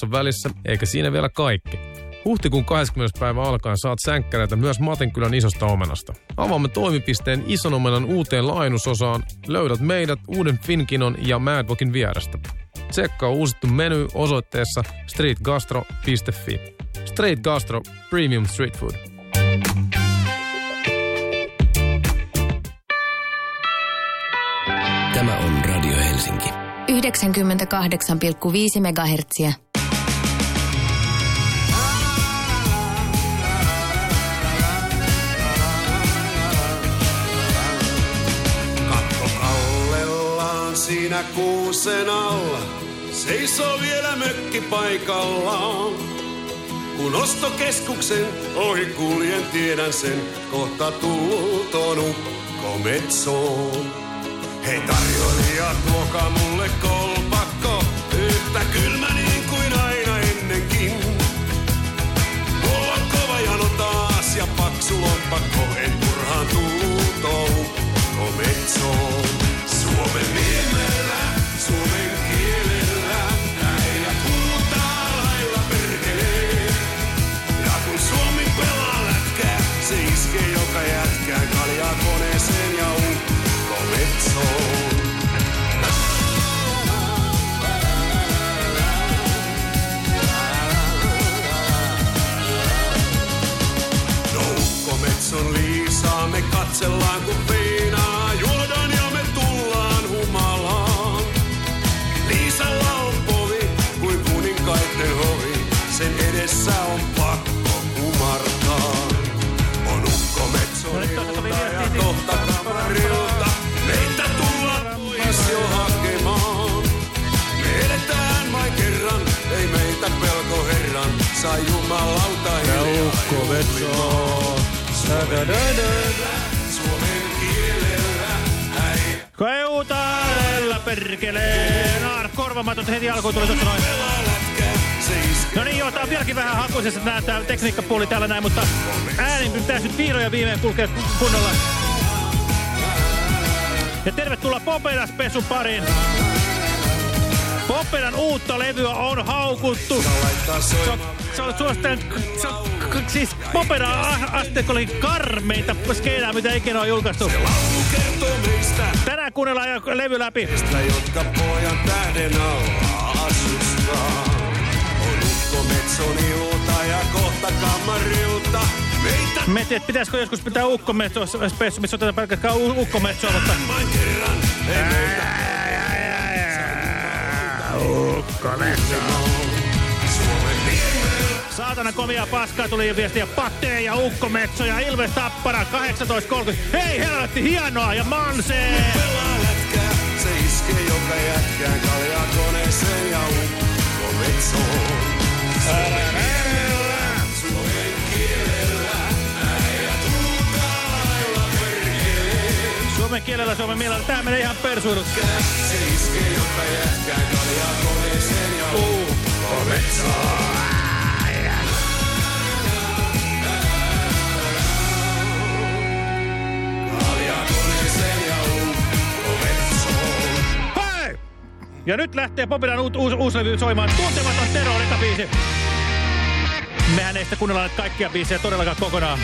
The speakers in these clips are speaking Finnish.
tulossa välissä, eikä siinä vielä kaikki. Huhtikuun 20. päivä alkaen saat sänkkäreitä myös Matinkylän isosta omenasta. Avaamme toimipisteen ison omenan uuteen laajennusosaan. Löydät meidät uuden Finkinon ja Madbokin vierestä. Tsekkaa uusittu menu osoitteessa streetgastro.fi. Street Gastro Premium Street Food. Tämä on Radio Helsinki. 98,5 MHz. Siinä kuusen alla, seisoo vielä mökki paikallaan. Kun ostokeskuksen ohi kuljen, tiedän sen, kohta tullut on ukko metsoon. Hei tarjoilija, tuokaa mulle kolpakko, yhtä kylmä niin kuin aina ennenkin. Mulla on kova jano taas ja paksu lompakko, en turhaan tullut ukko metsoon. Katsellaan kun Keutaarella perkelee. Naar korvamatot heti alkuun tuli tuossa noin. No niin joo, tää on vieläkin vähän hakuisessa nää tää tekniikkapuoli täällä näin, mutta ääni pitäisi nyt vihdoin ja viimein kulkea kunnolla. Ja tervetuloa Popedas Pesu pariin. Popedan uutta levyä on haukuttu. Se on, se siis Popeda asteekko oli karmeinta skeinaa, mitä ikinä on julkaistu. Tänään kuunnellaan jo levy läpi. jotka pojan tähden alla asustaa. On ukko metson ilta ja kohta kamarilta. Meitä Mietin, että pitäisikö joskus pitää ukkometsoa, spessu, missä otetaan pelkästään ukkometsoa, mutta... vain Saatana komia paskaa tuli viestiä Pattee ja ukkometso ja Ilves Tappara 18.30. Hei helvetti, hienoa ja Mansee! pelaa lätkää, se iskee joka jätkään kaljaa koneeseen ja ukko metsoon. Suomen kielellä, suomen mielellä. Tää menee ihan persuudut. Se iskee joka jätkään kaljaa koneeseen ja ukko Ja nyt lähtee Popidan uus, uus, uusi levy soimaan. Tuntematon Tero on eka biisi. Mehän ei sitä kuunnella kaikkia biisejä todellakaan kokonaan.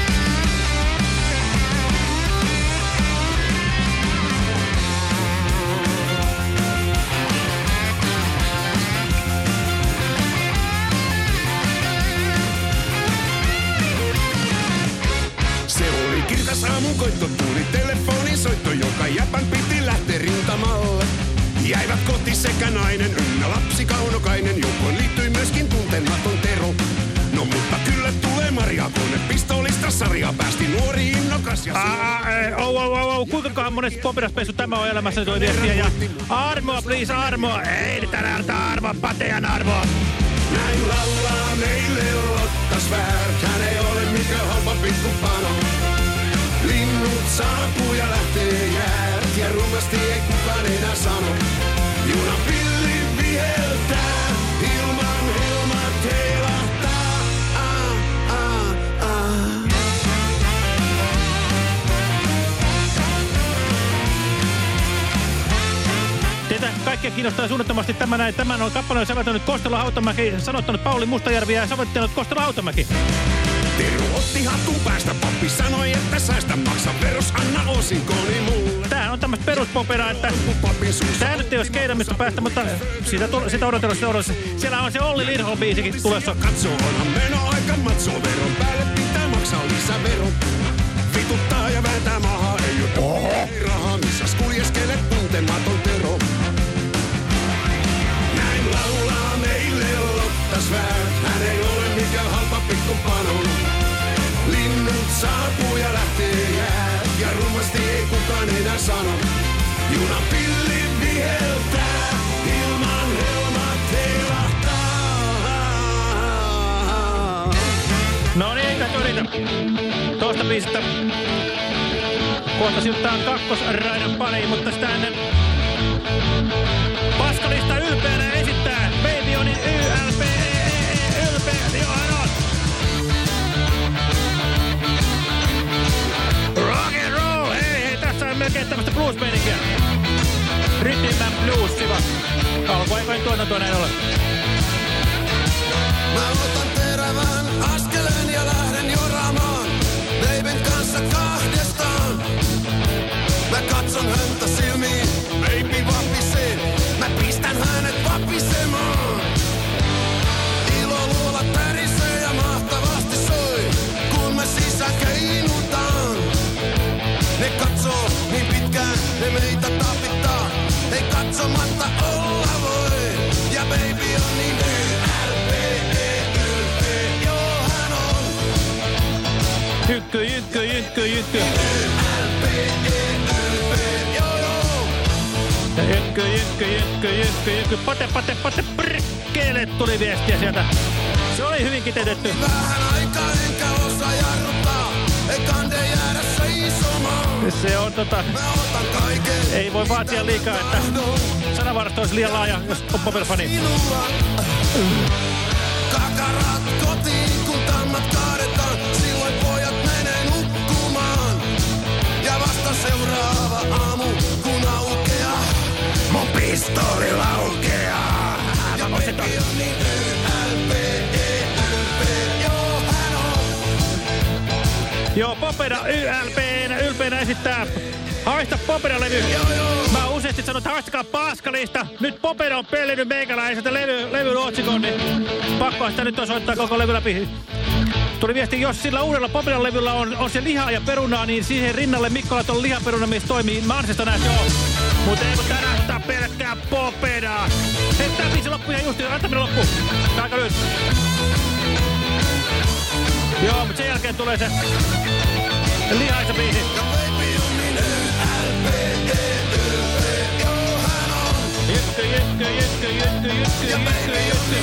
Kirkas aamunkoitto, tuli telefonin soitto, joka jäpän piti lähteä rintamalle. Jäivät koti sekä nainen ynnä lapsi kaunokainen, johon liittyi myöskin tuntematon Tero. No mutta kyllä tulee Maria, kone pistolista sarja päästi nuori innokas ja oh, oh, oh, oh. Kuinkakohan monesti Popidaspesu tämä on elämässäni tuli viestiä ja armoa, please, armoa. Ei tänään antaa armoa, patean armoa. Näin laulaa meille Lottas Värt, hän ei ole mikään halpa pikkupano. Linnut saapuu ja lähtee jäät, ja rummasti ei kukaan enää sano. Junan pilli viheltää, ilman helmat heilahtaa. Ah, ah, ah. Teitä kaikkia kiinnostaa suunnattomasti tämä näin. Tämän on kappaleen säveltänyt Kostelo Hautamäki, sanottanut Pauli Mustajärvi ja säveltänyt Kostelo Hautamäki. Teru otti hatun päästä, pappi sanoi, että säästä maksa veros, anna osinkoni mulle. Tämmöistä peruspoperaa, että Tää nyt ei ole skeidamista päästä, mutta sitä, sitä odotella, sitä odotella. Siellä on se Olli Lindholm biisikin tulossa. Katso, onhan meno aika matso veron päälle pitää maksaa lisävero. Vituttaa ja vääntää mahaa, ei oo ei rahaa, missä kuljeskele tuntematon sano. Junan pilli viheltää, ilman helmat heilahtaa. No niin, eikä yritä. Toista biisistä. Kohta sijoittaa kakkosraidan pariin, mutta sitä ennen Paskalista ylpeänä esittää Baby Onin YLP, melkein tämmöistä blues-meininkiä. Rhythm and bluesiva. Alkuaikojen tuotantoa näin ollen. Mä otan terävän askeleen ja lähden joraamaan Leiben kanssa kahdestaan. Mä katson häntä silmiin, baby vapisee. Mä pistän hänet vapisemaan. Iloluola tärisee ja mahtavasti soi, kun me sisään keinutaan. Ne katsoo niin pitkään, ne meitä tapittaa. Ei katsomatta olla voi. Ja baby on niin ylpeä, joo hän on. Jykky, jykky, jykky. Ja Jykky, jykky, jykky, jykky, jykky. Pate, pate, pate, prikkeelle tuli viestiä sieltä. Se oli hyvin kiteytetty. Vähän Se on tota, ei voi vaatia liikaa, että sanavarasto olisi liian laaja, jos on. Kakarat kotiin, kun tammat kaadetaan, silloin pojat menee nukkumaan. Ja vasta seuraava aamu, kun aukeaa, mun pistoli laukeaa. Ja on niin ylpeä, joo hän on. Popera esittää Haista Popera-levy. Mä useasti sanonut, että haistakaa paskalista. Nyt Popera on pellinyt meikäläiseltä levy, levyn otsikon, niin pakko sitä nyt osoittaa koko levy läpi. Tuli viesti, jos sillä uudella Poperan levyllä on, on se liha ja perunaa, niin siihen rinnalle Mikkola tuolla lihaperuna mies toimii. Mä ansesta näet, joo. Mutta ei kun ottaa pelkkää Poperaa. Hei, tää biisi loppu ihan justi, antaa mennä loppu. Aika. Joo, mutta sen jälkeen tulee se lihaisa biisi. Jykky, jykky, jykky, jykky, jykky, jykky, jykky.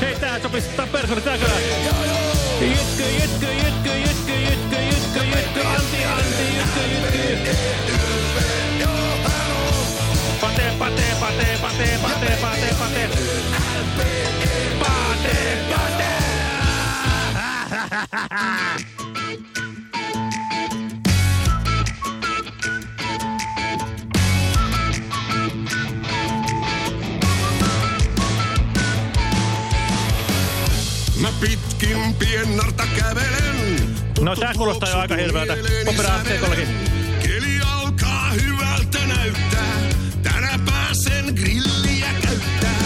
Hei, tää sopisi tää persona, tää kyllä. Jykky, jykky, jykky, jykky, jykky, jykky, jykky, anti, anti, jykky, jykky. Pate, pate, pate, pate, pate, pate, pate. Pate, pate. Mä No, tää kuulostaa jo aika hirveältä. Opera Sekollakin. Keli alkaa hyvältä näyttää. Tänään pääsen grilliä käyttää.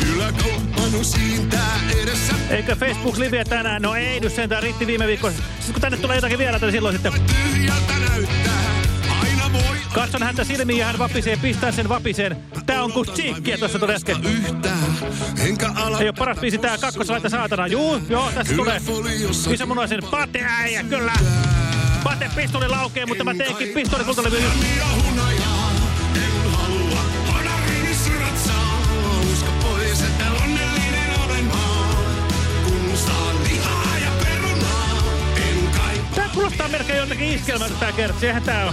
Kyllä koppanu siintää edessä. Eikö Facebook Live tänään? No ei nyt sentään riitti viime viikko. Sitten kun tänne tulee jotakin vieraita, niin silloin sitten Tyhjältä näyttää. Katson häntä silmiin ja hän vapisee, pistää sen vapiseen. Tää on kuin tsiikkiä tuossa tuli äsken. Enkä ala Ei oo paras biisi tää kakkoslaita saatana. Juu, joo, tässä tulee. foliossa Isä mun on sen pate äijä, kyllä. Pate pistoli laukee, mutta mä teinkin pistoli kultalevy. Tää kuulostaa melkein jotakin iskelmältä tää kertsi. Eihän tää oo.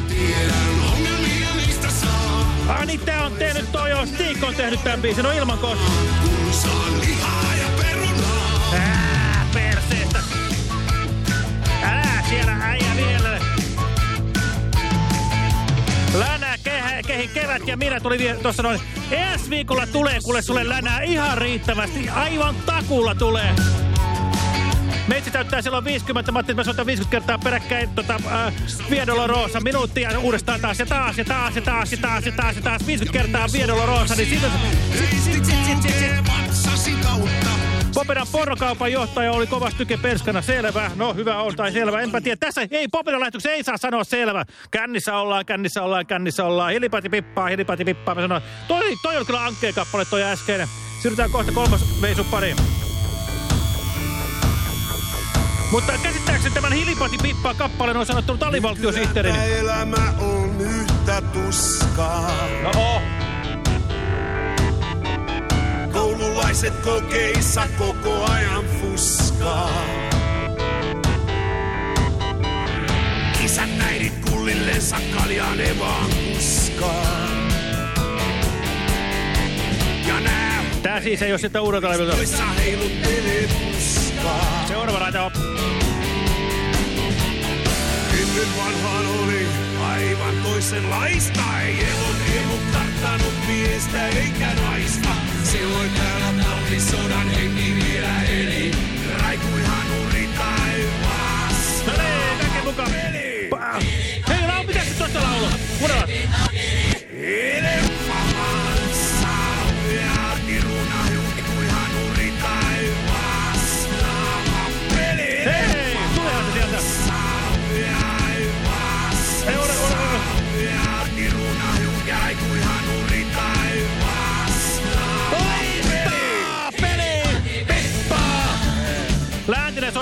Ah niin tää on tehnyt toi jo. Stiikko on tehnyt tän biisin. No ilman kos. Lihaa ja perunaa. Ää, perseestä. Siellä äijä vielä. Länä kehi kevät yhtäkkiä minä tuli tuossa noin. Ensi viikolla tulee kuule sulle länää ihan riittävästi. Aivan takulla tulee. Meitsi täyttää silloin 50, mä ajattelin, että mä soitan 50 kertaa peräkkäin tota, äh, Viedolo Roosa minuuttia uudestaan taas ja taas ja taas ja taas ja taas ja taas ja taas 50 kertaa Viedolo Roosa, niin siitä... Popedan pornokaupan johtaja oli kovasti tyke perskana. Selvä. No hyvä on tai selvä. Enpä tiedä. Tässä ei Popedan lähetyksessä ei saa sanoa selvä. Kännissä ollaan, kännissä ollaan, kännissä ollaan. Hilipati pippaa, hilipati pippaa. Mä sanon, toi, toi on kyllä ankkeen kappale toi äskeinen. Siirrytään kohta kolmas veisu pariin. Mutta käsittääkseni tämän Hilipati pippaa kappaleen on sanottu alivaltiosihteerini. elämä on yhtä tuskaa. No oh. Koululaiset kokeissa koko ajan fuskaa. Isät äidit kullillensa kaljaa ne vaan kuskaa. Ja nää Tää siis ei ole sitä uudelta levyltä. Puskaa. Seuraava raita on. Ennen vanhaan oli aivan toisenlaista. Ei elon emu karttanut miestä eikä naista. Silloin täällä talvisodan henki vielä eli. Raikuihan uri taivaassa. No niin, kaikki mukaan. Hei, lau, mitä se tuosta laulaa? Kuunnellaan.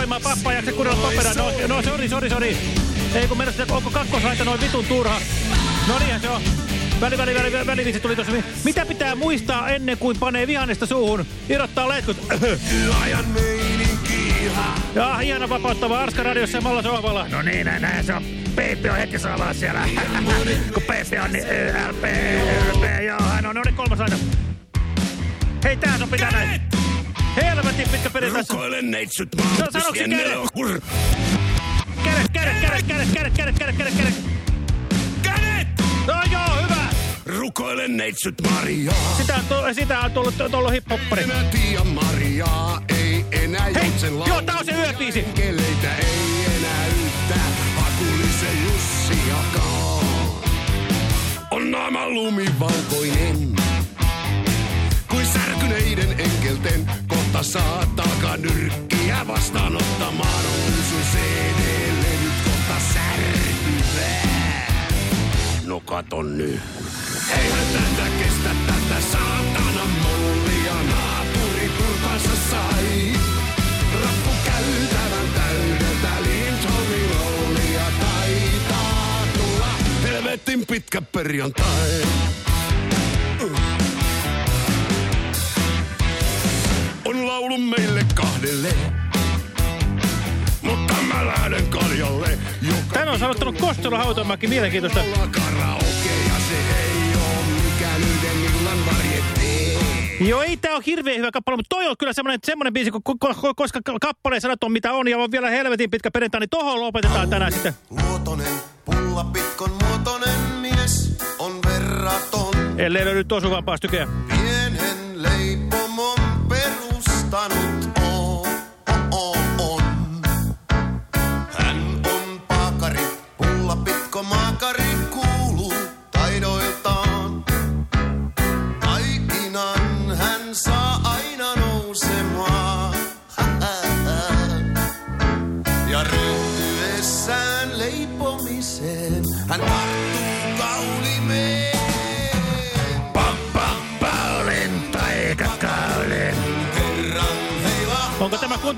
Soimaan pappaa, jaksa kuunnella paperaa. No, no, sori, sori, sori. Ei kun mennä sitä, onko kakkosraita noin vitun turha. No niinhän se on. Väli, väli, väli, väli, väli, tuli tuossa. Mitä pitää muistaa ennen kuin panee vihannesta suuhun? Irrottaa letkut. Ajan meininki Ja hieno vapauttava Arska radiossa ja Malla sohvalla. No niin, näin, näin se on. Peippi on heti salaa siellä. Kun Peippi on, niin YLP, YLP, joo, hän on. No niin, kolmas aina. Hei, tää sopii tänne. Helvetin pitkä perjantai. Rukoile neitsyt No, maapus sanoksi ja kädet? Kädet, kädet, kädet, kädet, kädet, kädet, kädet, kädet, kädet. Kädet! No joo, hyvä. Rukoile neitsyt Mariaa. Sitä on, tullut, sitä on tullut, tullut hiphoppari. Enää tiedä Mariaa, ei enää Hei, joo, tää on se yöbiisi. Keleitä ei enää yhtään, hakulisen Jussiakaan. On naama lumivalkoinen, kuin särkyneiden enkelten. Kohta saat alkaa nyrkkiä vastaanottamaan. On sun CD-levyt kohta särkyvää. No kato nyt. Eihän tätä kestä tätä saatana mollia naapuri kurkansa sai. Rappu käytävän täydeltä Lindholmin rollia taitaa tulla helvetin pitkä perjantai. On laulu meille kahdelle, mutta mä lähden kaljalle. Joka Tän on sanottanut Kostelo Hautomäki, mielenkiintoista. Olla karaoke ja se ei oo mikään yhden illan varjetti. Joo, ei tää on hirveän hyvä kappale, mutta toi on kyllä semmonen, semmonen biisi, ko- koska kappaleen sanat on mitä on ja on vielä helvetin pitkä perjantai, niin tohon lopetetaan tänään sitten. Muotonen, pullapitkon muotonen mies on verraton. Ellei löydy osuvampaa stykeä. Pienen leipomon perustanut Sultan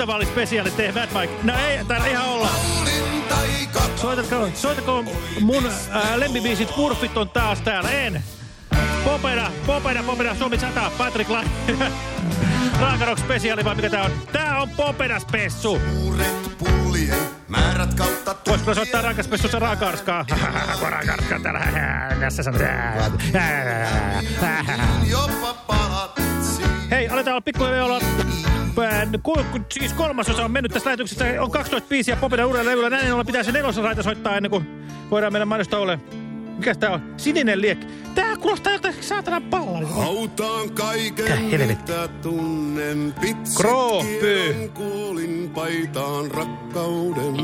Kuntavaalispesiaali tee Mad Mike? No ei, täällä ihan olla. Soitatko, soitatko mun ää, lempibiisit Purfit on taas täällä? En. Popeda, Popeda, Popeda, Suomi 100, Patrick La... Raakarok spesiaali vai mikä tää on? Tää on Popeda spessu. Suuret pullien määrät kautta Voisiko soittaa raakaarskaa täällä. Tässä sanotaan. jopa. Hei, aletaan olla pikkuhiljaa olla... Siis kolmasosa on mennyt tässä lähetyksessä. On 12 biisiä Popeda uudella levyllä. Näin ollen pitää se nelosraita soittaa ennen kuin voidaan mennä mainosta ole. Mikäs tää on? Sininen liekki. Tää kuulostaa jotain saatana pallaa. Hautaan kaiken, mitä tunnen. Pitsikien kuulin paitaan rakkauden.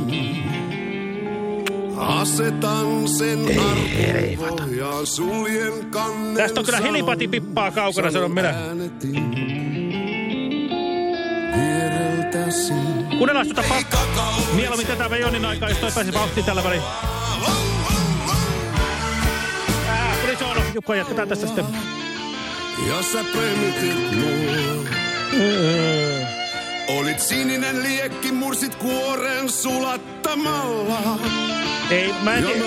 Asetan sen arkupohjaan, suljen kannen. Tästä on kyllä helipatipippaa kaukana, sanon minä. Äänetin. Kuunnellaan tuota pa- Mieluummin tätä Vejonin aikaa, jos toi pääsi vauhtiin tällä väliin. Ää, tuli soono. Jukka, jatketaan tästä sitten. Ja sä pömytit mua. Olit sininen liekki, mursit kuoren sulattamalla. Ei, mä en tiedä.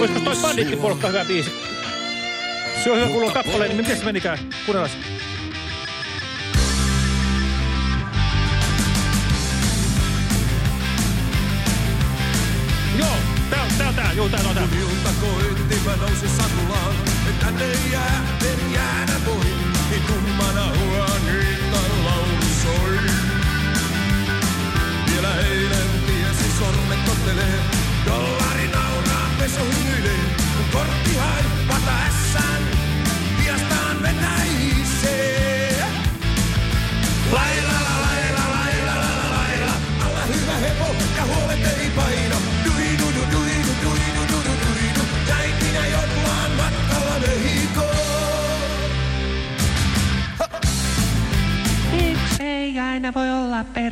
Olisiko toi banditkin sua. polkkaa hyvä biisi? Se on hyvä kuulua kappaleen, niin miten se menikään? Kuunnellaan. Tää on tää. Ilta koitti, mä nousin. Tänne jää, en jäädä voi. Niin. Vielä eilen tiesi sormet tottelee. Dollari nauraa, peso hymyilee. Kun kortti haippata ässän, piastaan vetäisee.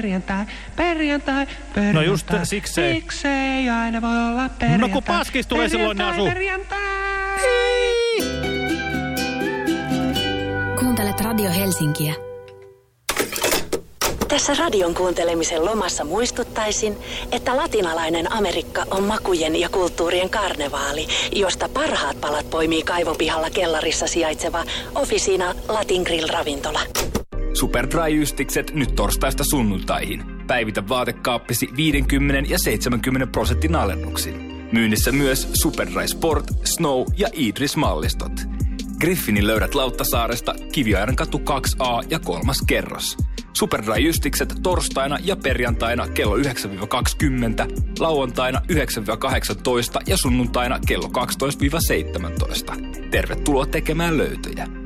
Perjantai, perjantai, perjantai. No just siksei. Miksi ei aina voi olla perjantai. No kun paskis tulee silloin ne asuu. Perjantai. Kuuntelet Radio Helsinkiä. Tässä radion kuuntelemisen lomassa muistuttaisin, että latinalainen Amerikka on makujen ja kulttuurien karnevaali, josta parhaat palat poimii kaivopihalla kellarissa sijaitseva Officina Latin Grill ravintola. Superdry-ystikset nyt torstaista sunnuntaihin. Päivitä vaatekaappisi 50 ja 70 prosentin alennuksin. Myynnissä myös Superdry Sport, Snow ja Idris-mallistot. Griffinin löydät Lauttasaaresta Kiviairan katu 2A ja kolmas kerros. Superdry-ystikset torstaina ja perjantaina kello 9-20, lauantaina 9-18 ja sunnuntaina kello 12-17. Tervetuloa tekemään löytöjä.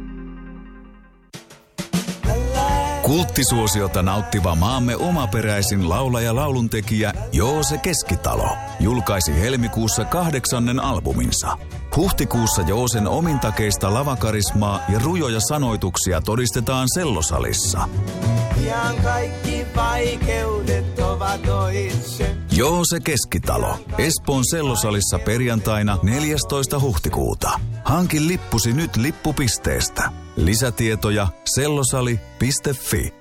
Kulttisuosiota nauttiva maamme omaperäisin laulaja lauluntekijä Joose Keskitalo julkaisi helmikuussa kahdeksannen albuminsa. Huhtikuussa Joosen omintakeista lavakarismaa ja rujoja sanoituksia todistetaan sellosalissa. Pian kaikki vaikeudet ovat ohitse. Joose Keskitalo. Espoon sellosalissa perjantaina 14. huhtikuuta. Hankin lippusi nyt lippupisteestä. Lisätietoja sellosali.fi.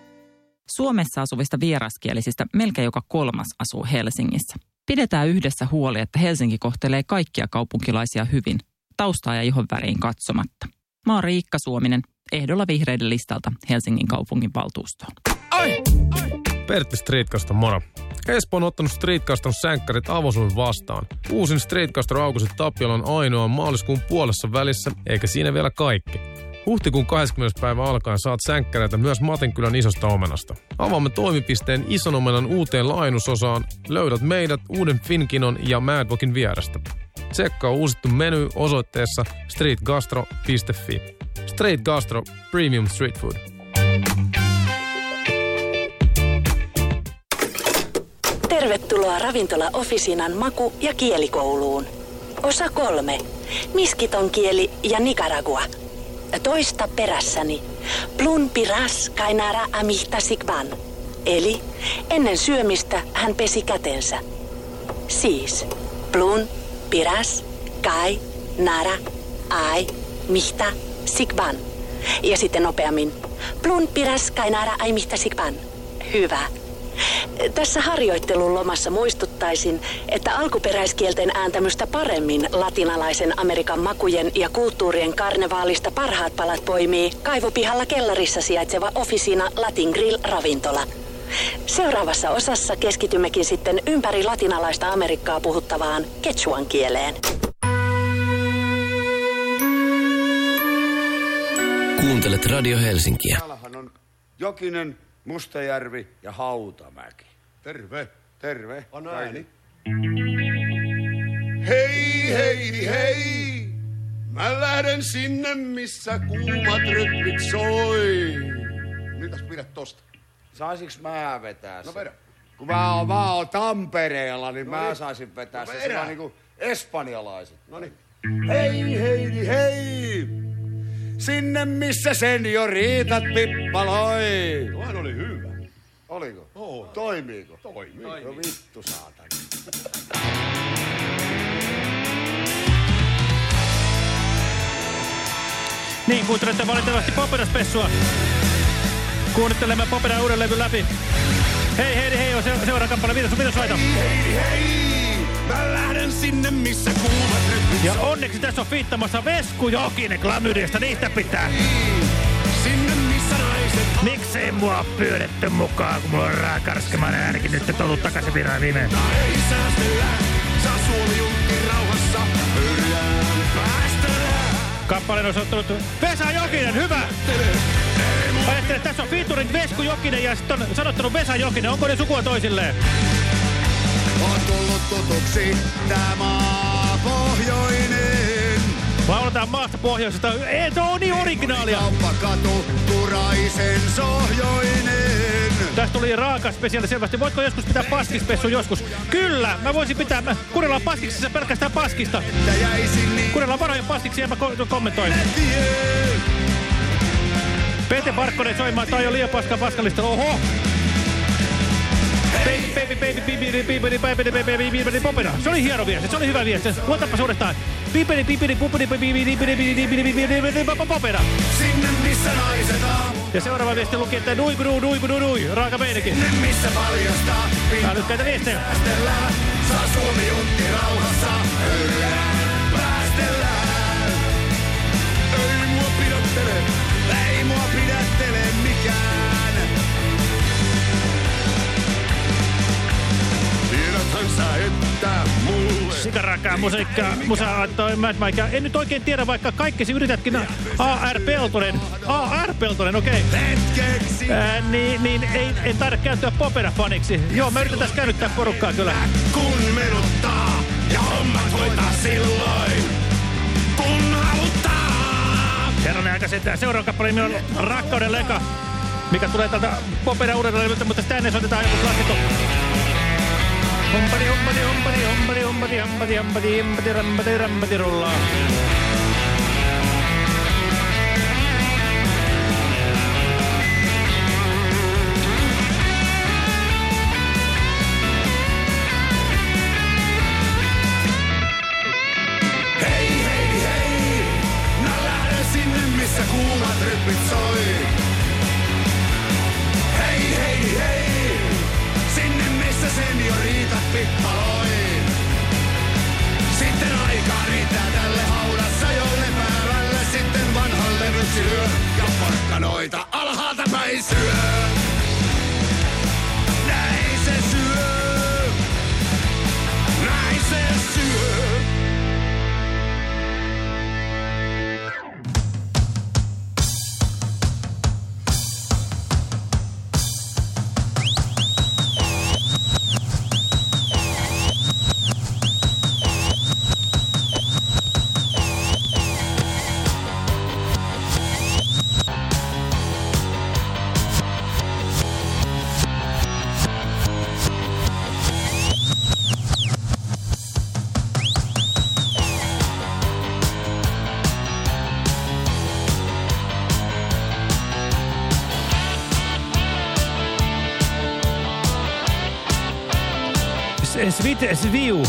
Suomessa asuvista vieraskielisistä melkein joka kolmas asuu Helsingissä. Pidetään yhdessä huoli, että Helsinki kohtelee kaikkia kaupunkilaisia hyvin, taustaa ja ihon väriin katsomatta. Mä oon Riikka Suominen, ehdolla vihreiden listalta Helsingin kaupungin valtuustoon. Pertti Streetcasta moro. Espoo on ottanut Streetcaston sänkkärit avosuuden vastaan. Uusin Streetcaster Aukuset Tapiola on ainoa maaliskuun puolessa välissä, eikä siinä vielä kaikki. Huhtikuun 20. päivä alkaen saat sänkkäreitä myös Matinkylän isosta omenasta. Avaamme toimipisteen ison omenan uuteen laajennusosaan. Löydät meidät uuden Finkinon ja Madwalkin vierestä. Tsekkaa uusittu menu osoitteessa streetgastro.fi. Street Gastro Premium Street Food. Tervetuloa ravintola Officinan maku- ja kielikouluun. Osa kolme. Miskiton kieli ja Nicaragua. Toista perässäni. Plun piras kainara amihta sigban. Eli ennen syömistä hän pesi kätensä. Siis plun piras kai nara ai mihta sigban. Ja sitten nopeammin. Plun piras kainara ai mihta sigban. Hyvä. Tässä harjoittelun lomassa muistuttaisin, että alkuperäiskielten ääntämystä paremmin latinalaisen Amerikan makujen ja kulttuurien karnevaalista parhaat palat poimii kaivopihalla kellarissa sijaitseva Officina Latin Grill ravintola. Seuraavassa osassa keskitymmekin sitten ympäri latinalaista Amerikkaa puhuttavaan quechuan kieleen. Kuuntelet Radio Helsinkiä. Täällähän on Jokinen, Mustajärvi ja Hautamäki. Terve. Terve. On ääni. Hei, hei, hei! Mä lähden sinne, missä kuumat rytmit soi. Mitäs pidät tosta? Saisinks mä vetää sen? No vedä. Kun mä oon, mä oon Tampereella, niin mä niin. saisin vetää No sen vedä. sillä niinku espanjalaiset. No niin. Hei, hei, hei! Sinne, missä senioriitat pippaloi. Tuohan oli hyvä. Oliko? Oo. Toimiiko? Toimii. No vittu saatana. Niin, kuuntelette valitettavasti Poperaspessua. Kuuntelemme Poperan uuden levyn läpi. Hei, hei, hei, on se, seuraava kappale. Mitäs, mitäs laita? Hei, hei! Mä lähden sinne, missä kuumat Ja onneksi tässä on fiittamassa Vesku Jokinen Klamydiasta, niistä pitää. Sinne, missä naiset Miksei mua ole pyydetty mukaan, kun mulla on raakarskemaan äänikin nyt tullut takaisin viraan viimein. ei säästellä. Saa Suomi juntti rauhassa. Hyrjään päästellä. Kappaleen on soittanut Vesa Jokinen, hyvä! Ajattelin, että tässä on featuring Vesku Jokinen ja sitten on sanottanut Vesa Jokinen. Onko ne sukua toisilleen? On tullut tutuksi tää maa pohjoinen. Lauletaan maasta pohjoisesta. Ei, tuo on niin originaalia. Kauppakatu, Kuraisen sohjoinen. Tästä tuli raaka spesiaali selvästi. Voitko joskus pitää paskispessu joskus? Kyllä, mä voisin pitää. Mä kuunnellaan paskiksessa pelkästään paskista. Niin Kuunnellaan varoja paskiksi ja mä ko kommentoin. Pete Parkkonen soimaan, tää on liian paska paskalista. Oho! Se oli hieno viesti, se oli hyvä viesti. Luotapas uudestaan. Piperi, piperi, puperi, piperi, piperi, piperi, piperi, piperi, popena. Sinne, missä naiset aamu. Ja seuraava viesti luki, että dui, dui, dui, dui, dui, raaka meinikin. Sinne, missä paljastaa. Älykkäitä viestejä. Päästellään. Saa Suomi juntti rauhassa. Hyrjään päästellään. Ei mua pidättele. Ei mua pidättele mikään. Sä, että mulle Sikarakaa musiikkaa, musa antoi Mad Mike. En nyt oikein tiedä, vaikka kaikkesi yritätkin A.R. Peltonen. A.R. Peltonen, okei. Hetkeksi. Ää, niin, niin ei, en taida kääntyä popera-faniksi. Joo, mä yritän tässä käännyttää porukkaa kyllä. kun menuttaa ja hommat hoitaa silloin, kun haluttaa. Herranen aika sentään. Seuraava kappale on Rakkauden leka, mikä tulee tältä popera uudelta levyltä, mutta sitä ennen soitetaan joku klassikko. Humpty, humpty, humpty, humpty, humpty, humpty, humpty, humpty, rumpty, rumpty. Sitten riittää tälle sitten vanhalle. Ja porkkanoita alhaalta päin syö. es, es viu.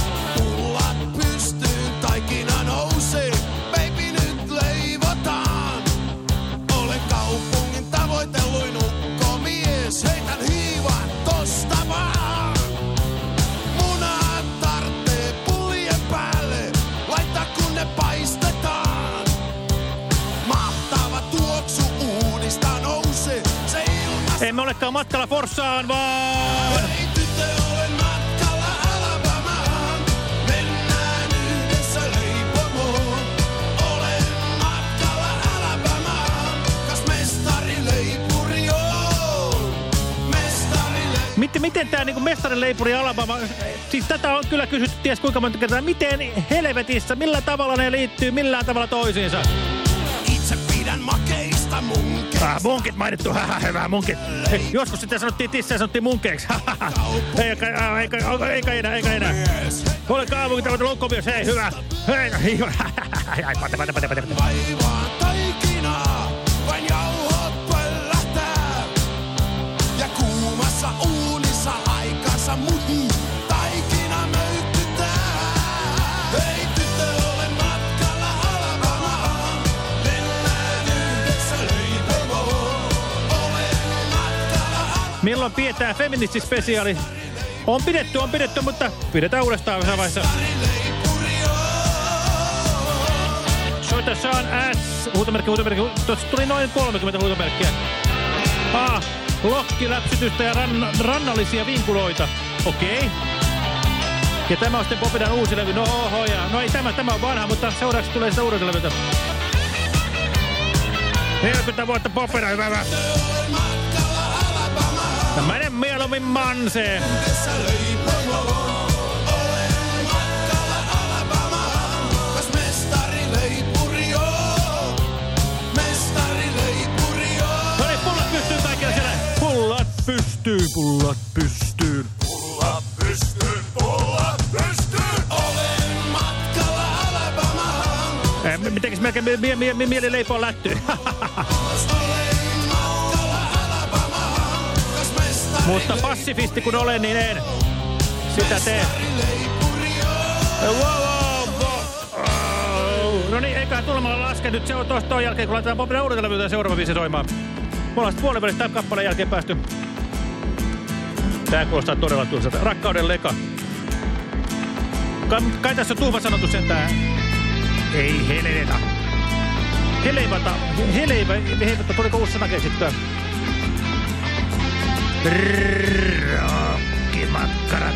Mestarileipuri Alabama, siis tätä on kyllä kysytty ties kuinka monta kertaa, miten helvetissä, millä tavalla ne liittyy millään tavalla toisiinsa? Itse pidän makeista munkeista. Ah, munkit mainittu, haha, hyvä munkit. Joskus sitten sanottiin tissejä, sanottiin munkeiksi. eikä, ah, eikä, eikä enää, eikä enää. Ole kaupunki, tämä loukkomies, hei, hyvä. Hei, hyvä. Ai, pate, pate, pate, pate. Vaivaan taikinaa, Milloin pidetään feministispesiaali? On pidetty, on pidetty, mutta pidetään uudestaan jossain vaiheessa. Soita Sean S. Huutomerkki, huutomerkki. Tuossa tuli noin 30 huutomerkkiä. A. Lokkiläpsytystä ja ran, rannallisia vinkuloita. Okei. Okay. Ja tämä on sitten Popidan uusi levy. No oho, ja, no ei tämä, tämä on vanha, mutta seuraavaksi tulee sitä uudelta levyltä. 40 vuotta Popida, hyvä hyvä. Ja mene mieluummin manseen. No niin, pystyy, pullat pystyy. Mitenkäs melkein mie mie mie mie mieli leipoa lättyy. Olen matkalla Alabamaan. Kas mestari Mutta passifisti kun olen, niin en sitä tee. Wow, wow, wow. No niin, eiköhän tulemalla laske nyt. Se on tuosta jälkeen, kun laitetaan Bobina uudelta levyltä seuraava biisi soimaan. Me ollaan puolen tämän kappaleen jälkeen päästy. Tää kuulostaa todella tuossa. Rakkauden leka. Kai, kai tässä on tuhma sanotus sentään. Ei heleveta. Heleivata. Heleivä. Heleivata. Tuliko uusi sana keksittyä? Rokkimakkara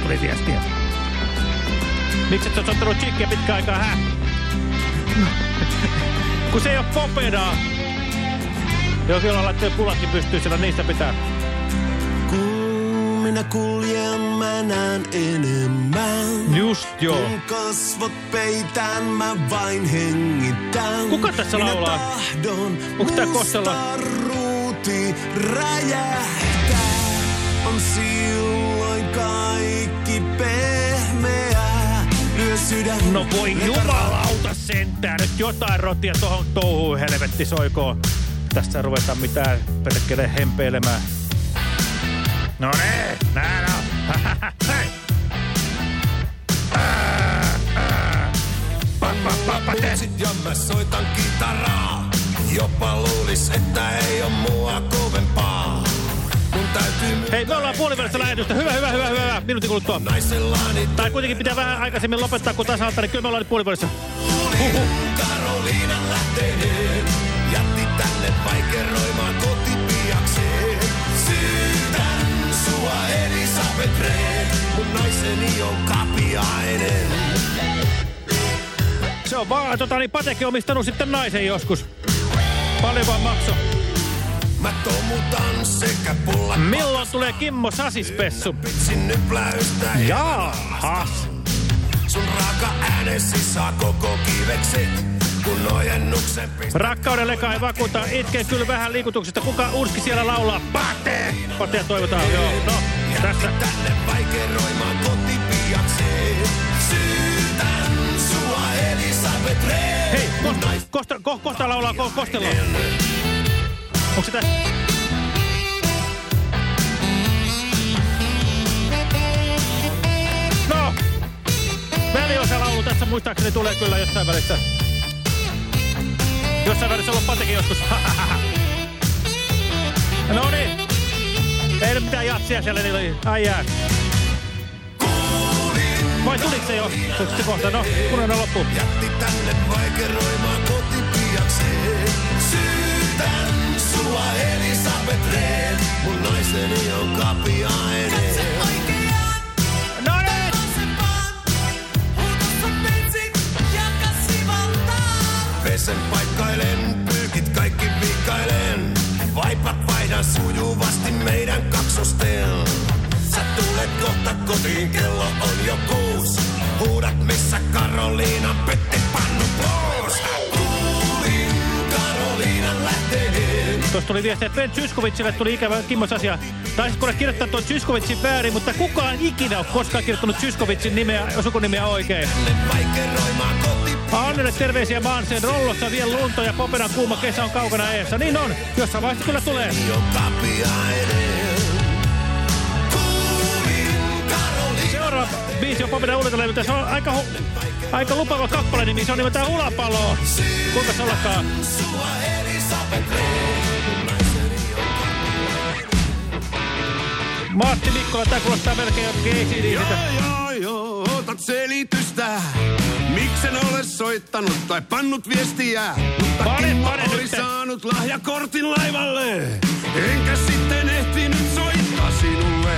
ei popedaa. Jos jollain pystyy, niistä pitää. Minä kuljen, mä näen enemmän. Just joo. Kun kasvot peitän, mä vain hengitän. Kuka tässä Minä laulaa? tahdon Onko tää Kostela? musta ruuti räjähtää. On silloin kaikki pehmeää. Lyö sydän. No voi jumalauta sentään. Nyt jotain rotia tohon touhuun helvetti soikoon. Tässä ruvetaan mitään perkele hempeilemään. No niin, nää on. Hei. Ää, ää. Pa, pa, pa, pa, te. Putsit ja mä soitan kitaraa. Jopa luulis, että ei oo mua kovempaa. Mun täytyy Hei, me ollaan puolivälissä lähetystä. Hyvä, hyvä, hyvä, hyvä. Minuutin kuluttua. Tai kuitenkin pitää vähän aikaisemmin lopettaa, kun tasalta, niin kyllä me ollaan nyt puolivälissä. tuuli. Karoliinan lähteinen jätti tänne vaikeroimaan kotipiakseen. Rehn, mun naiseni on kapiainen. Se on vaan, tota, niin Pateke omistanut sitten naisen joskus. Paljon vaan makso. Mä tomutan sekä pullat Milloin tulee Kimmo Sasispessu? pitsin nyt pläystä Jaahas. Sun raaka äänesi saa koko kivekset, kun ojennuksen pistät. Rakkauden leka ei vakuuta. Itken kyllä vähän liikutuksesta. Kuka urski siellä laulaa? Pate! Patea toivotaan. Joo, no, tässä. tänne vaikeroimaan kotipiakseen. Syytän sua Elisabeth Rehn. Hei, Kosta, Kosta, ko, Kosta laulaa ko, Kostelo. Onko se tässä? No, väliosa laulu tässä muistaakseni tulee kyllä jossain välissä. Jossain välissä on ollut Patekin joskus. no niin. Ei nyt mitään jatsia siellä, niin oli. Ai jää. Vai tuliko se jo? Se kohta? No, kun on loppu. Jätti tänne vaikeroimaan kotipiakseen. Syytän sua Elisabeth Rehn. Mun naiseni on kapiainen. No niin! Pesen paikkailen, pyykit kaikki viikkailen. Vaipat vaihdan sujuvasti meidän kaksosten. Pulahda kotiin, kello on jo kuus. Huudat missä Karoliinan petti pannu pois. Kuulin Karoliinan lähteen. Tuossa tuli viesti, että Ben Zyskovicille tuli ikävä kimmos asia. Taisit kuule kirjoittaa tuon Zyskovicin väärin, mutta kukaan ikinä ole koskaan kirjoittanut Zyskovicin nimeä, sukunimiä oikein. Annelle terveisiä Maanseen rollossa vielä lunta ja poperan kuuma kesä on kaukana eessä. Niin on, jossain vaiheessa kyllä tulee. Seuraava biisi on Popedan ulkotelevy. Se on aika, aika lupaava kappale nimi. Se on nimeltään Ulapalo. Kuinka se ollakaan? Martti Mikkola, tää kuulostaa melkein jotenkin ACDCtä. Joo, joo, ootat selitystä. Miksen ole soittanut tai pannut viestiä. Mutta Pane, pane oli nyt. saanut lahjakortin laivalle. Enkä sitten ehtinyt soittaa sinulle.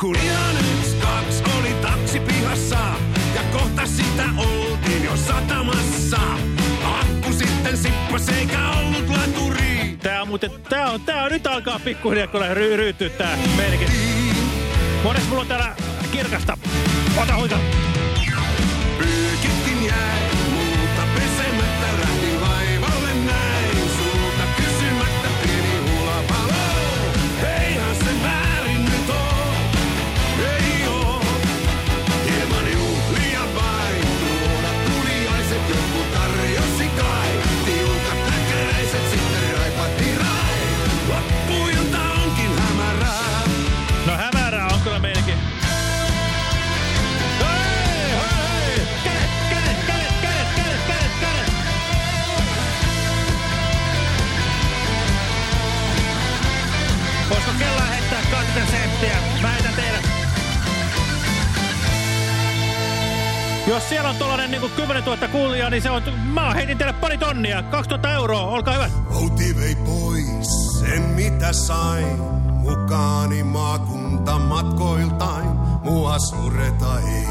Kun ihan yksi, kaksi oli taksi pihassa. Ja kohta sitä oltiin jo satamassa. Akku sitten sippas eikä ollut laturi. Tää on muuten, tää on, tää on, nyt alkaa pikkuhiljaa kyllä ry, ryyttyä tää merkit. Mones mulla on täällä kirkasta. Ota huika. 20 senttiä? Mä heitän teille. Jos siellä on tollanen niinku 10 000 kuulijaa, niin se on... Mä heitin teille pari tonnia, 2000 euroa, olkaa hyvä. Outi vei pois sen mitä sain, mukaani maakunta matkoiltain, mua sureta ei.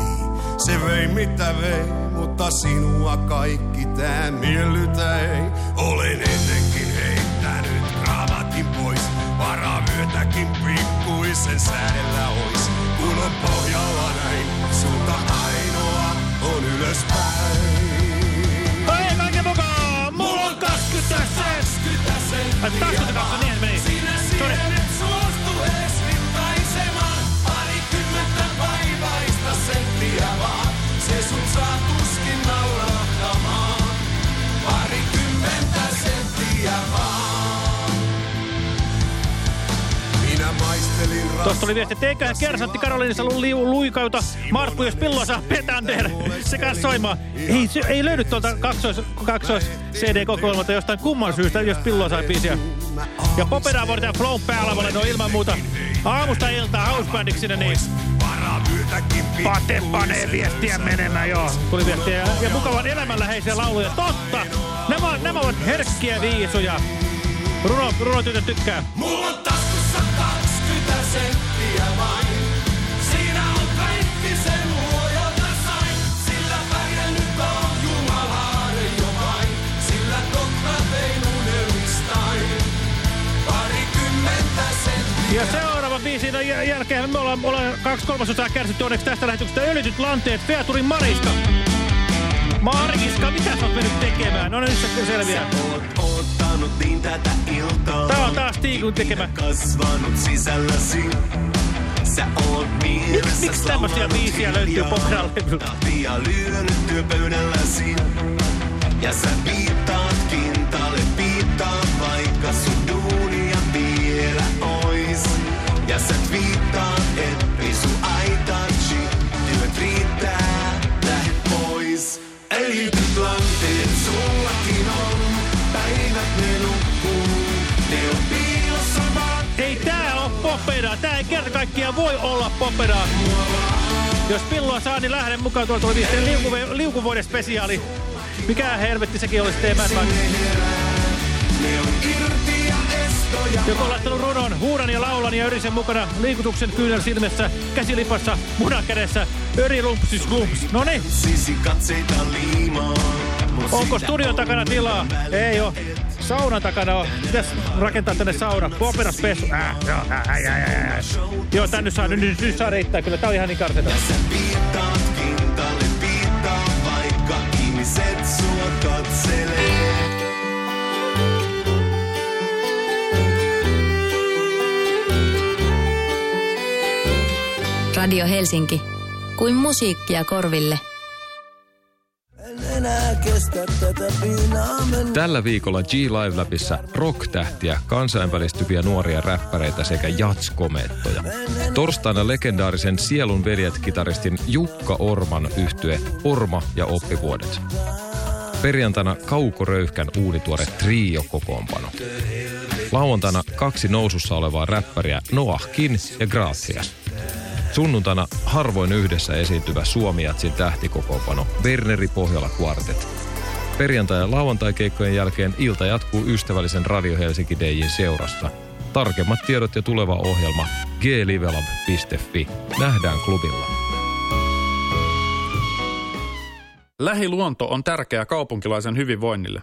Se vei mitä vei, mutta sinua kaikki tää miellytä ei. Olen ennenkin heittänyt kravatin pois, varavyötäkin pikkuisen säädellä ois. Kun on pohjalla näin, sulta ainoa on ylöspäin. Hei, kaiken mukaan! Mulla on 20 senttiä! Ai 20 kautta, niin meni. Sori. Minä tuli viesti, että eiköhän kersantti Karoliinissa lu, liu, luikauta. Markku, jos pilloa saa Petander, se kanssa soimaan. Ei, se, ei löydy tuolta kaksois, kaksois CD-kokoelmalta jostain kumman syystä, jos pilloa saa biisiä. Ja Popeda voi tehdä flow päällä, mä olen ilman muuta aamusta iltaa housebandiksi sinne, niin Pate panee viestiä menemään, joo. Tuli viestiä. Ja, ja mukavan elämänläheisiä lauluja. Totta! Nämä, nämä ovat herkkiä viisuja. Runo, Runo tytö tykkää. Mulla on taskussa 20 senttiä Ja seuraava biisin jäl- jälkeen me ollaan, ollaan kaksi kolmasosaa kärsitty onneksi tästä lähetyksestä. Öljytyt lanteet, Featurin Mariska. Mariska, mitä sä oot mennyt tekemään? No nyt se selviää. Ottanut niin tätä iltaa. Tää on taas Tiikun tekemä. Kasvanut sisälläsi. Sä oot mielessä Miksi tämmösiä biisiä löytyy Popran levyltä? Lyönyt työpöydälläsi. Ja sä viittaat kerta kaikkiaan voi olla popera. Jos pilloa saa, niin lähden mukaan. Tuolla tuli viestiin liukuvo liukuvuoden spesiaali. Mikä helvetti sekin olisi teemään. Joku on laittanut runon, huudan ja laulan ja yrisen mukana, liikutuksen kyynel silmässä, käsilipassa, munan kädessä, öri lumpsis lumps. Noniin. Onko studion takana tilaa? Ei oo. Saunan takana on. Pitäis rakentaa tänne sauna. Poperaspessu. Äh, joo, äh, äh, äh, äh. Joo, tän nyt saa, nyt, nyt, nyt saa reittää kyllä. Tää on ihan niin karseta. Viittaat kintalle, viittaa vaikka ihmiset sua katselee. Radio Helsinki. Kuin musiikkia korville. En enää kestä tätä. Tällä viikolla G-Live Labissa rock-tähtiä, kansainvälistyviä nuoria räppäreitä sekä jatskomettoja. Torstaina legendaarisen Sielun veljet-kitaristin Jukka Orman yhtye Orma ja oppivuodet. Perjantaina Kauko Röyhkän uunituore trio-kokoonpano. Lauantaina kaksi nousussa olevaa räppäriä Noahkin ja Gracias. Sunnuntaina harvoin yhdessä esiintyvä Suomi-jatsin tähtikokoonpano Berneri Pohjola Quartet. Perjantai- ja lauantai-keikkojen jälkeen ilta jatkuu ystävällisen Radio Helsinki DJin seurassa. Tarkemmat tiedot ja tuleva ohjelma glivelab.fi. Nähdään klubilla. Lähiluonto on tärkeä kaupunkilaisen hyvinvoinnille.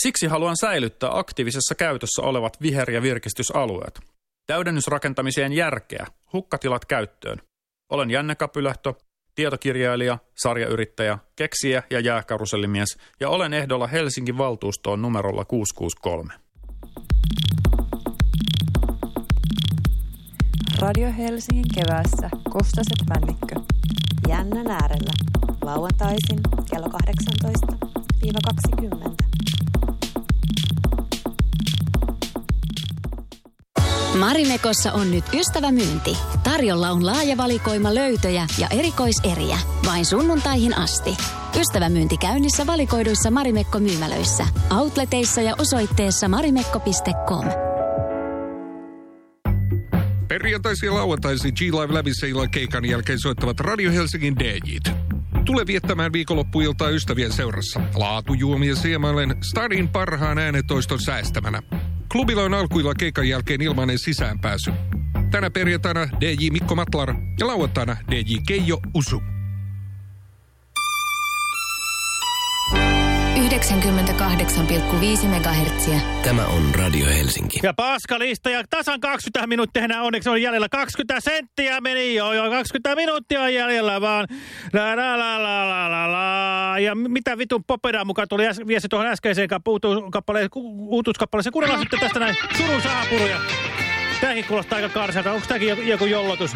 Siksi haluan säilyttää aktiivisessa käytössä olevat viher- ja virkistysalueet. Täydennysrakentamiseen järkeä, hukkatilat käyttöön. Olen Janne Kapylehto, tietokirjailija, sarjayrittäjä, keksijä ja jääkarusellimies ja olen ehdolla Helsingin valtuustoon numerolla 663. Radio Helsingin keväässä Kostaset Männikkö. Jännän äärellä. Lauantaisin kello 18-20. Marimekossa on nyt ystävämyynti. Tarjolla on laaja valikoima löytöjä ja erikoiseriä. Vain sunnuntaihin asti. Ystävämyynti käynnissä valikoiduissa Marimekko-myymälöissä. Outleteissa ja osoitteessa marimekko.com. Perjantaisin ja lauantaisin G-Live Lävissä illan keikan jälkeen soittavat Radio Helsingin DJt. Tule viettämään viikonloppuiltaa ystävien seurassa. Laatujuomia siemailen Starin parhaan äänetoiston säästämänä. Klubilla on alkuilla keikan jälkeen ilmainen sisäänpääsy. Tänä perjantaina DJ Mikko Matlar ja lauantaina DJ Keijo Usu. 98,5 MHz. Tämä on Radio Helsinki. Ja paskalista ja tasan 20 minuuttia enää onneksi on jäljellä. 20 senttiä meni jo, jo 20 minuuttia on jäljellä vaan. La, la, la, la, la, la, la. Ja mitä vitun popedaa mukaan tuli äs, viesti tuohon äskeiseen uutuuskappaleeseen. Kuunnellaan sitten tästä näin surun saapuruja. Tämäkin kuulostaa aika karsalta. Onko tämäkin joku jollotus?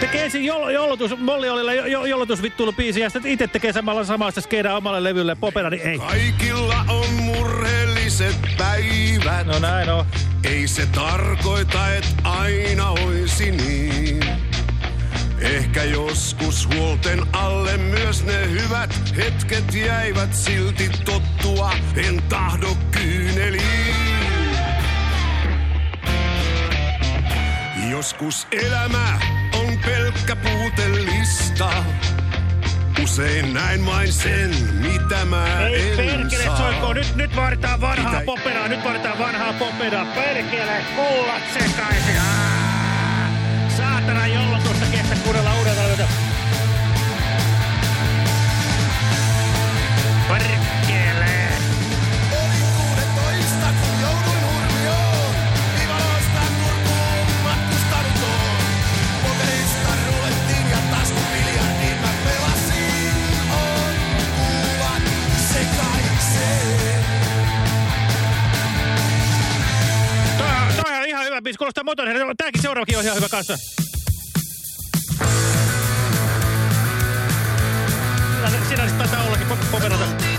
Tekee ensin jol, jollotus, Molli Olilla jo, jo, jollotusvittuilubiisi ja sitten itse tekee samalla samasta skeedaa omalle levylle popera, niin ei. Kaikilla on murheelliset päivät. No näin on. Ei se tarkoita, että aina olisi niin. Ehkä joskus huolten alle myös ne hyvät hetket jäivät silti tottua. En tahdo kyyneliin. Joskus elämä pelkkä puutelista. Usein näin vain sen, mitä mä Ei en perkele saa. soiko, nyt, nyt vaaditaan vanhaa Mitä- poperaa, nyt vaaditaan vanhaa poperaa. Perkele, kullat sekaisin. Aa! Saatana jollotusta biisi, kuulostaa Motorhead. Tääkin seuraavakin on ihan hyvä kanssa. Siinä- sitten taitaa ollakin poperata.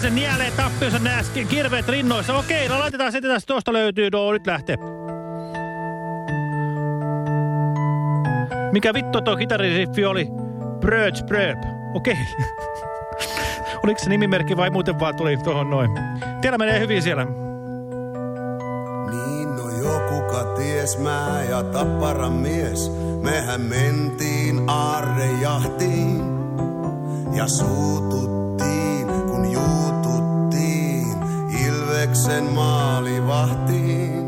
Se nielee tappionsa nää sk- kirveet rinnoissa. Okei, no laitetaan sitten tässä, tuosta löytyy, no nyt lähtee. Mikä vittu tuo kitaririffi oli? Bröds Bröp. Okei. Oliko se nimimerkki vai muuten vaan tuli tuohon noin? Teillä menee hyvin siellä. Niin no jokuka ties mä ja tapparan mies. Mehän mentiin aarrejahtiin ja suututtiin, Ilveksen maalivahtiin.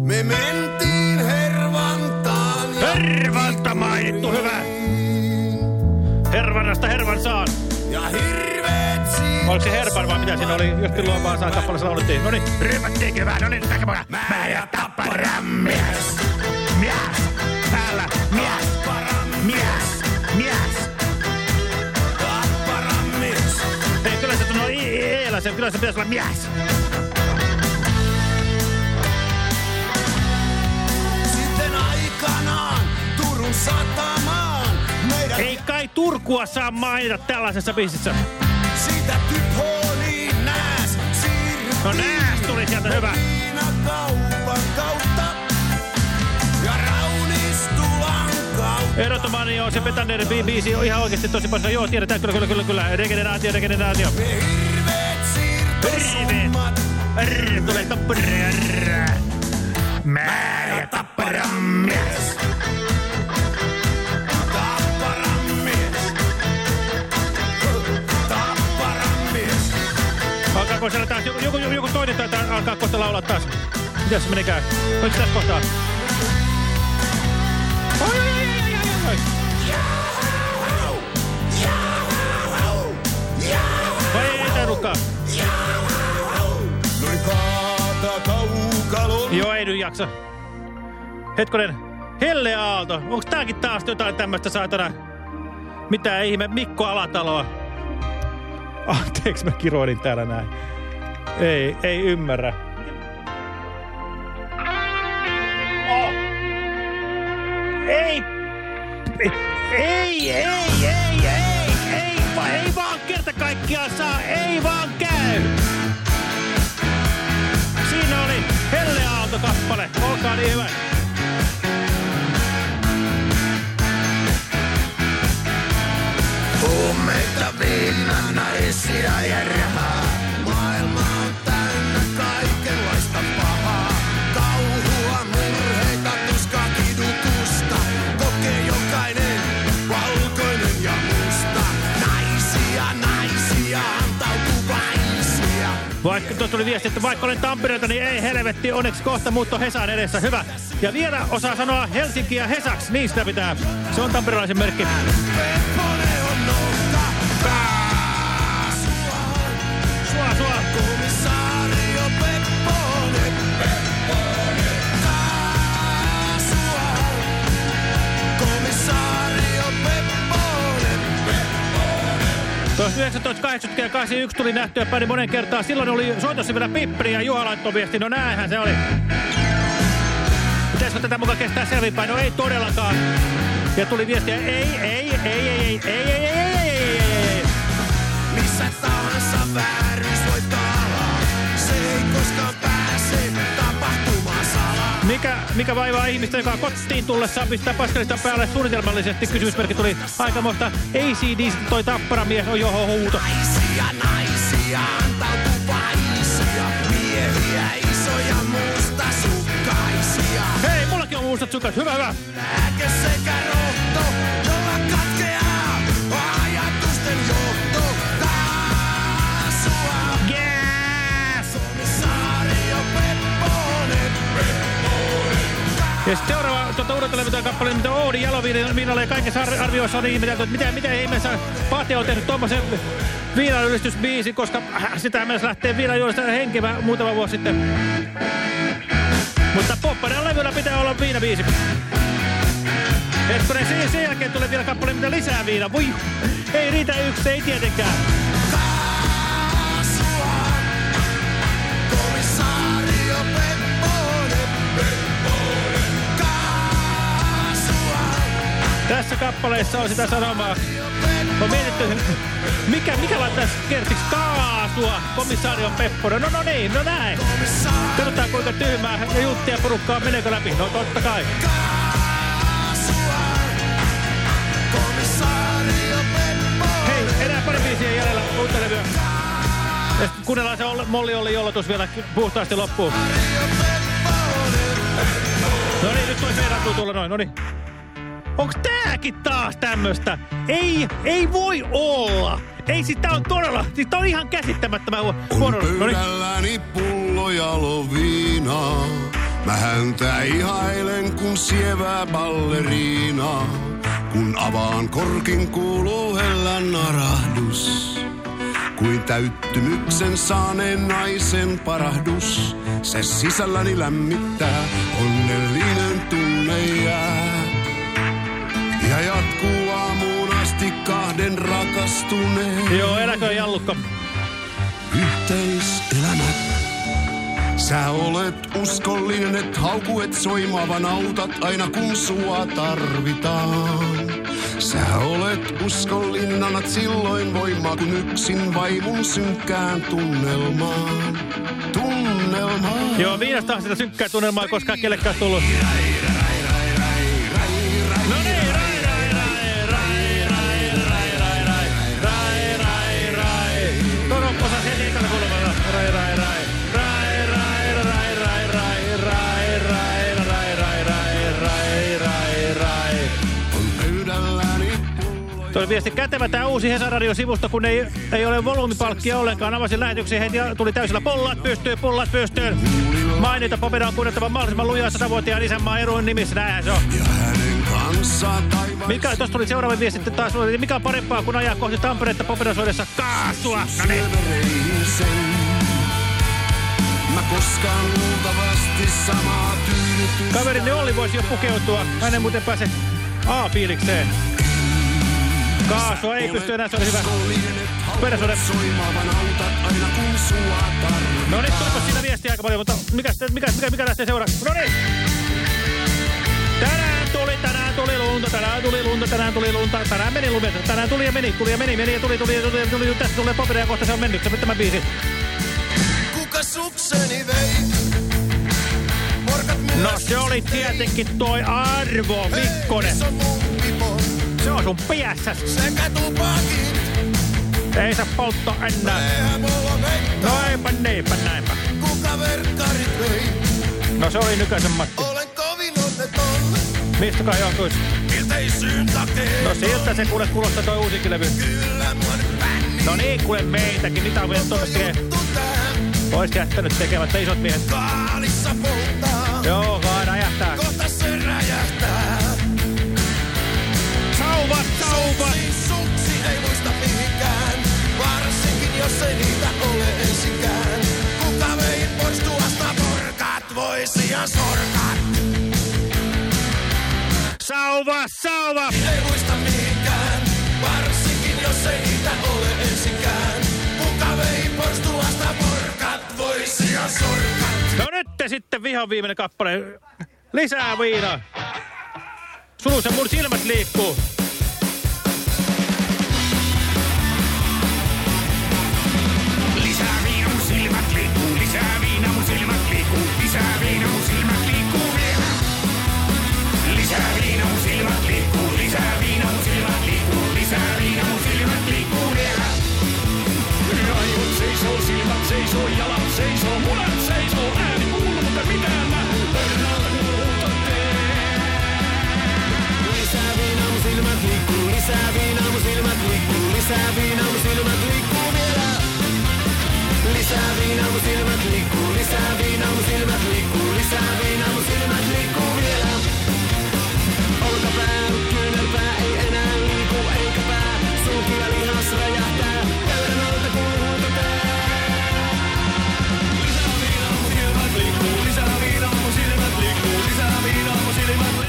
Me mentiin Hervantaan ja Hervanta mainittu, hyvä. Hervannasta hervan saan. Ja hirveet siinä. Oliko se hervan vai mitä siinä oli? Joskin luovaa saa kappaleessa laulettiin. Noniin, ryhmättiin kevään. Noniin, takapana. Mä ja tapparan mies. Mies. Täällä. Mies. Mies. Mies. Tapparan mies. Ei, kyllä se tuolla eellä se, kyllä se pitäisi olla mies. Sitten satamaan meidän Ei kai Turkua saa mainita tällaisessa biisissä. siitä typholiin nääs siirryttiin. No nääs tuli sieltä, hyvä. kaupan kautta ja Raunistulan kautta. Erotomani on se Petander biisi on ihan oikeasti tosi paljon. Joo, tiedetään kyllä, kyllä, kyllä, kyllä. Regeneraatio, regeneraatio. Me hirveet siirtosummat. Rrr, tulee tappara. rrr. Mä ja tappara mies. Alkaako siellä taas joku, joku, joku toinen taitaa alkaa kohta laulaa taas? Mitäs se menikään? Oliko tässä kohtaa? Oi, oi, oi, oi, oi, oi. Vai ei, ei taidutkaan. Joo, ei nyt jaksa. Hetkonen. Helle Aalto. Onks tääkin taas jotain tämmöstä saatana? Mitä ihme? Mikko Alataloa. Anteeksi, mä kiroilin täällä näin. Ei, ei ymmärrä. Oh. Ei. Ei, ei, ei, ei, ei, ei, ei vaan kerta kaikkiaan saa, ei vaan käy. Siinä oli Helle Aalto-kappale. Olkaa niin hyvä. Vaikka tuossa tuli viesti, että vaikka olen Tampereelta, niin ei helvetti, onneksi kohta muutto Hesan edessä. Hyvä. Ja vielä osaa sanoa Helsinki ja Hesaks, sitä pitää. Se on tamperelaisen merkki. Tuossa 1980 ja 81 tuli nähtyä päin monen kertaa. Silloin oli soitossa vielä Pippri ja Juha laittoi. No näinhän se oli. Pitäisikö tätä mukaan kestää selvinpäin? No ei todellakaan. Ja tuli viestiä, ei, ei, ei, ei, ei, ei, ei, ei, ei, ei, ei, ei. Missä tahansa vääryys voi taalaa. Mikä, mikä vaivaa ihmistä, joka kotiin tullessaan pistää paskalista päälle suunnitelmallisesti? Kysymysmerkki tuli aikamoista. ACD, toi tapparamies on johon huuto. Naisia, naisia, antautuvaisia. Miehiä, isoja, mustasukkaisia. Hei, mullakin on muustat sukat. Hyvä, hyvä. Lääke sekä rohto, Ja sitten seuraava tuota, uudelta kappale, mitä Oodi Jaloviinalle ja kaikessa ar arvioissa on ihmetelty, että mitä, mitä ihmeessä Pate on tehnyt tuommoisen viinaylistysbiisin, koska sitä myös lähtee viinajuolista henkevä muutama vuosi sitten. Mutta Poppanen levyllä pitää olla viinabiisi. Hetkonen, sen jälkeen tulee vielä kappale, mitä lisää viina. Voi, ei riitä yksi, ei tietenkään. Tässä kappaleessa on sitä sanomaa. Mä mietitty, mikä, mikä laittaisi kertiksi kaasua, komissaario Pepponen. No no niin, no näin. Katsotaan kuinka tyhmää ja juttia porukkaa meneekö läpi. No totta kai. Hei, enää pari biisiä jäljellä uutta levyä. Ja kuunnellaan se Molli oli jollotus vielä puhtaasti loppuun. No niin, nyt toi se tulla noin, no niin. Onks tääkin taas tämmöstä? Ei, ei voi olla. Ei siis tää on todella, siis tää on ihan käsittämättömän huono. On No niin. pöydälläni pullo ja loviina. Mä häntä ihailen kun sievää balleriina. Kun avaan korkin kuuluu hellän narahdus. Kuin täyttymyksen saaneen naisen parahdus. Se sisälläni lämmittää, onnellinen kahden rakastuneen. Joo, eläköön Jallukka. Yhteiselämä. Sä olet uskollinen, et haukuet soimaavan autat aina kun sua tarvitaan. Sä olet uskollinen, annat silloin voimaa kun yksin vaivun synkkään tunnelmaan. Tunnelmaan. Joo, viinasta sitä synkkää tunnelmaa ei koskaan kellekään tullut. Tuo viesti kätevä tämä uusi Hesaradio-sivusto, kun ei, ei ole volyymipalkkia ollenkaan. Avasin lähetyksen heti ja tuli täysillä pollaat pystyyn, pullat pystyyn. Mainita Popeda on kunnettava mahdollisimman lujaa 100-vuotiaan isänmaan eroon nimissä. Näinhän se on. Mikä, tuosta tuli seuraava viesti taas. Mikä on parempaa kuin ajaa kohti Tamperetta Popeda-soidessa kaasua? No niin. Mä. Kaverini Olli voisi jo pukeutua. Hän ei muuten pääse A-fiilikseen. Kaasua ei pysty enää, se oli hyvä. Tarvitaan. No niin, tulipas siinä viestiä aika paljon, mutta mikä, mikä, mikä, mikä lähtee seuraavaksi? No niin! Tänään tuli, tänään tuli lunta, tänään tuli lunta, tänään tuli lunta, tänään meni lumeta, tänään tuli ja meni, tuli ja meni, meni ja tuli, tuli ja tuli, ja tuli, tästä tulee paperia kohta se on mennyt, se tämä biisi. Kuka sukseni vei? No se oli tietenkin toi Arvo Mikkonen. Se on sun piässäs. Sekä tupakit. Ei saa polttaa enää. No eipä niinpä näinpä. Kuka verkkarit vei? No se oli nykäisen Matti. Olen kovin onneton. Mistäkään johtuisi? Miltei syyn takia. No siltä se kuule kuulostaa toi uusikin levy. Kyllä mua nyt bändi. No niin, kuule meitäkin. Mitä on vielä tekee? Ois jättänyt tekemättä isot miehet. Kaalissa polttaa. Joo, ja sorkat. Sauva, sauva. Ei muista mihinkään. Varsinkin jos ei niitä ole ensinkään. Kuka vei pois tuosta porkat? Voisi ja sorkat. No nyt te sitten vihan viimeinen kappale. Lisää viinaa. Sulussa mun silmät liikkuu. Lisäviinaamu silmät liikkuu vielä. Lisäviinaamu silmät liikkuu, lisäviinaamu silmät liikkuu, lisäviinaamu silmät liikkuu vielä. Olkapää, kyynärpää ei enää liiku eikä pää, sulki lihas räjähtää.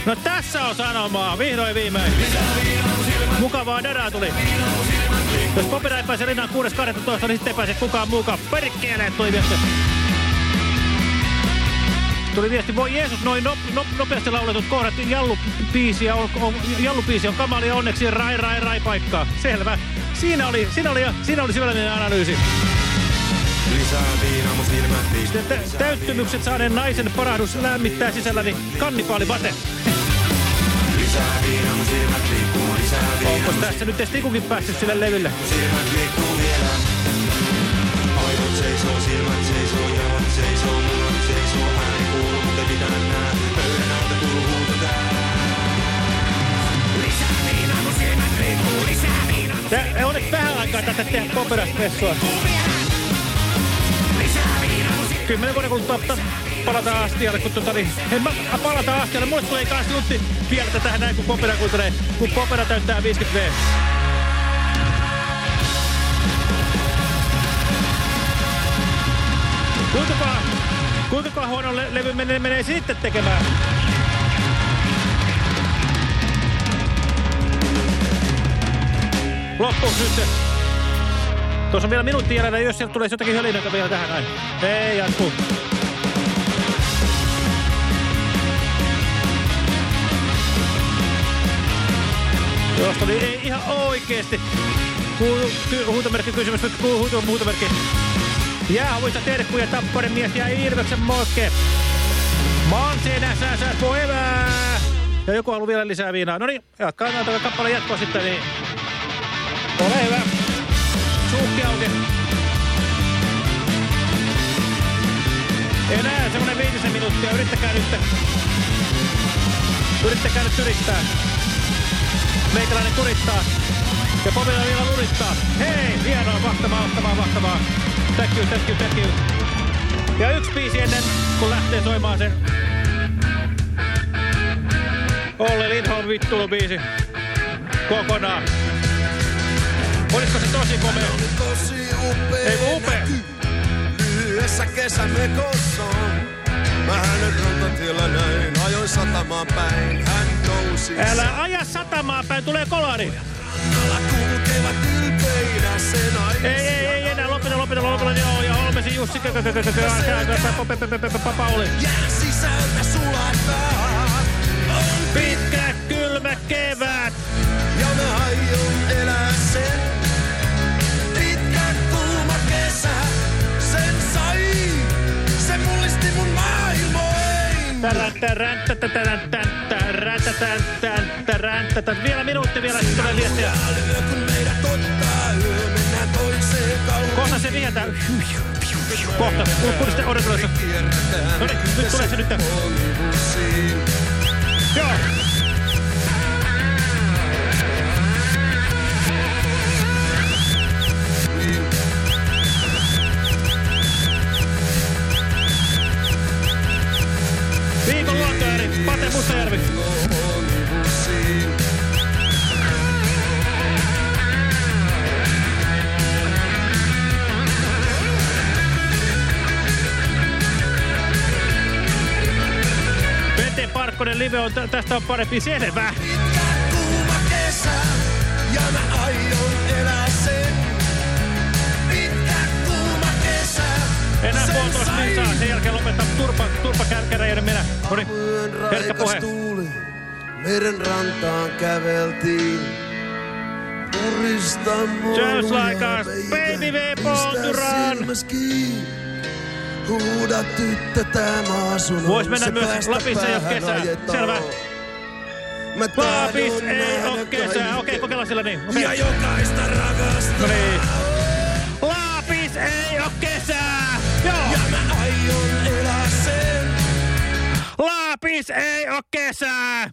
No tässä on sanomaa, vihdoin viimein. Lisäviinaamu Mukavaa dadaa tuli. Jos Popera ei pääse rinnaan 6.12, niin sitten ei pääse kukaan muukaan. Perkkeelle tuli viesti. Tuli viesti, voi Jeesus, noin no, no, nopeasti lauletut kohdat. Jallupiisi on, on, jallupiisi on kamali ja onneksi rai rai rai paikkaa. Selvä. Siinä oli, siinä oli, siinä oli syvällinen analyysi. Lisää. Tä- Täyttymykset saaneen naisen parahdus lämmittää sisälläni kannipaalivate. Lisää viina mun silmät liikkuu. Lisää Onko tässä nyt edes Tikukin päässyt sille levylle? silmät liikkuu vielä. Aivot seisoo, silmät seisoo, jalat seisoo, mulla seisoo, ääni kuuluu, mutta mitään nää. Pöydän alta kuuluu huuto tää. Lisää viinaa, kun silmät liikkuu, lisää viinaa. Tää, onneksi vähän aikaa tätä tehdä poperaspessua. Kymmenen vuoden kuluttua ta- palataan astialle, kun tota niin, hei, mä, palataan astialle. Mulle tulee kans juntti vielä tähän näin, kun popera kuuntelee, kun popera täyttää 50 V. Kuinka, kuinka huono le levy menee, menee sitten tekemään? Loppuuko nyt? Tuossa on vielä minuutti jäljellä, jos sieltä tulee jotakin hölinöitä vielä tähän näin. Ei jatku. Tuosta oli ei ihan oikeesti. Huutomerkki kysymys, huutomerkki. Jäähuista terkkuja Tapparin mies ja Ilveksen mokke. Mä oon siinä, sä, sä, poevää. Ja joku haluaa vielä lisää viinaa. No niin, jatkaa tätä kappaleen jatkoa sitten, niin ole hyvä. Suukki auki. Enää semmonen viitisen minuuttia. Yrittäkää nyt. Yrittäkää nyt yrittää. Meikäläinen kurittaa. Ja Pomila vielä lurittaa. Hei, hienoa. Thank you, thank you, thank you. Ja yksi biisi ennen, kun lähtee soimaan se Olle Lindholm vittulubiisi kokonaan. Olisiko se tosi komea? Tosi upea Ei upea. Lyhyessä kesämekossa Mä hänet rantatiellä näin, ajoin satamaan päin, hän nousi. Älä aja satamaan päin, tulee kolari. Rannalla kulkevat ylpeinä sen. Ei, ei, ei enää, lopeta, lopeta, lopeta, joo, ja olmesi Jussi, Pauli. Jää sisältä sulat Pitkä kylmä kevät. Vielä minuutti vielä, sitten tulee viestiä. Kohta se vietää. Kohta, kun sitten odotellaan. No niin, nyt tulee se nyt. Joo. On, tä- tästä on parempi selvä. kuuma kesä ja mä aion elää sen. Pitkä kuuma kesä. Enää puolitoista minsaa, sen jälkeen lopettaa turpa, turpa kärkäräjäinen minä. Noniin, herkkä puhe. tuuli, meren rantaan käveltiin. Just like us, baby, we born to run. Huuda tyttö, tää maa sun on Vois mennä myös Lapissa, jos päähän kesää. ajetaan. Selvä. Mä Lapis ei oo kesää. Okei, kokeillaan sillä niin. Okei. Ja jokaista rakastaa. No niin. Lapis ei oo kesää. Joo. Ja mä aion elää sen. Lapis ei oo kesää.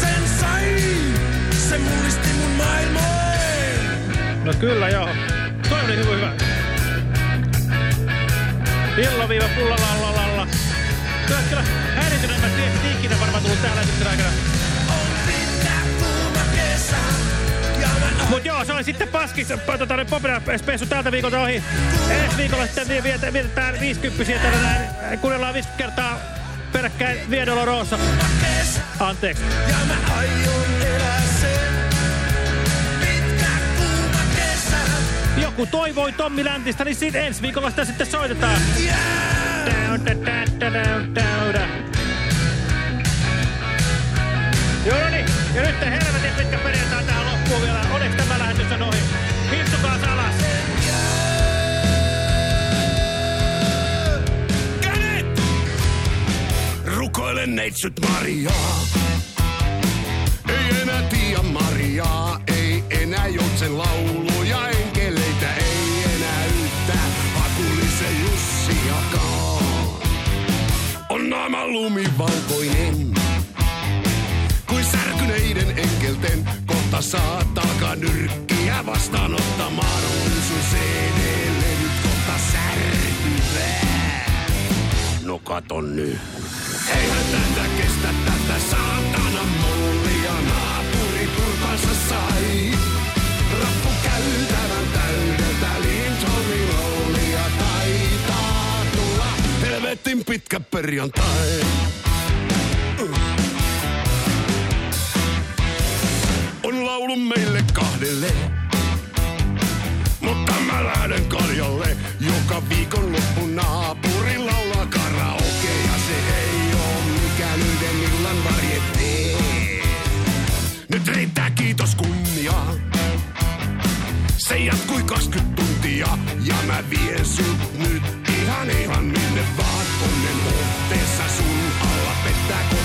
Sen sai. Se mullisti mun maailmoin. No kyllä joo. Toi oli hyvä hyvä. Illo-viiva pullalallalalla. Kyllä, häiriintyneemmät viestit ikinä varmaan tullut täällä sitten aikana. Mut joo, se oli sitten paskis, tota, niin Popina spessu tältä viikolta ohi. Ensi viikolla sitten vietetään 50 täällä näin. Kuunnellaan 50 kertaa peräkkäin Via Dolorosa. Anteeksi. Ja mä aion Joku toivoi Tommi Läntistä, niin sit ensi viikolla sitä sitten soitetaan. Joo, no niin. Ja nyt helvetin pitkä perjantai tähän loppuun vielä. Onneksi tämä lähetys on ohi. Istukaa alas. Rukoile neitsyt Mariaa. Ei enää tiedä Mariaa, ei enää joutsen lauluja, Muutama lumivalkoinen. Kuin särkyneiden enkelten, kohta saat alkaa nyrkkiä vastaanottamaan. On sun CD-levyt kohta särkyvää. No katon nyt. Eihän tätä kestä tätä saatana helvetin pitkä perjantai. On laulu meille kahdelle, mutta mä lähden kaljalle. Joka viikon loppu naapuri laulaa karaoke ja se ei oo mikään yhden illan varjettee. Nyt riittää kiitos kunnia. Se jatkui 20 tuntia ja mä vien sut nyt ihan ihan minne vaan. Onnen otteessa sun alla pettää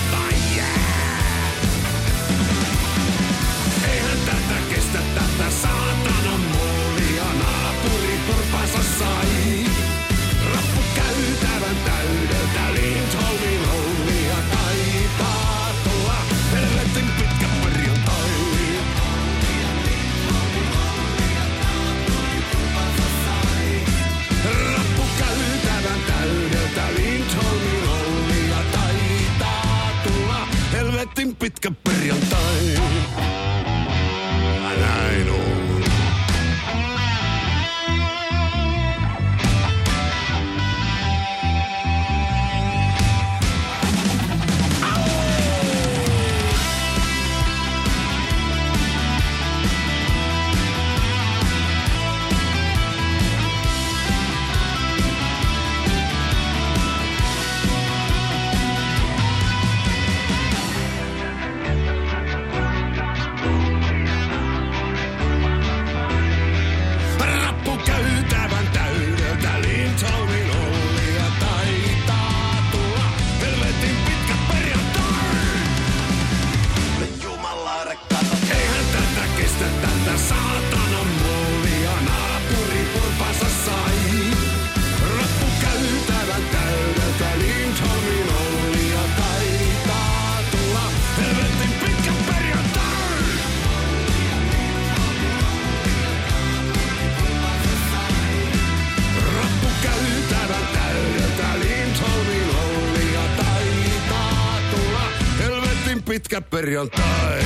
pitkä perjantai.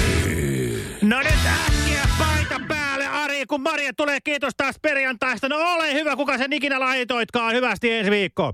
No nyt äkkiä paita päälle, Ari, kun Maria tulee. Kiitos taas perjantaista. No ole hyvä, kuka sen ikinä laitoitkaan. Hyvästi ensi viikko.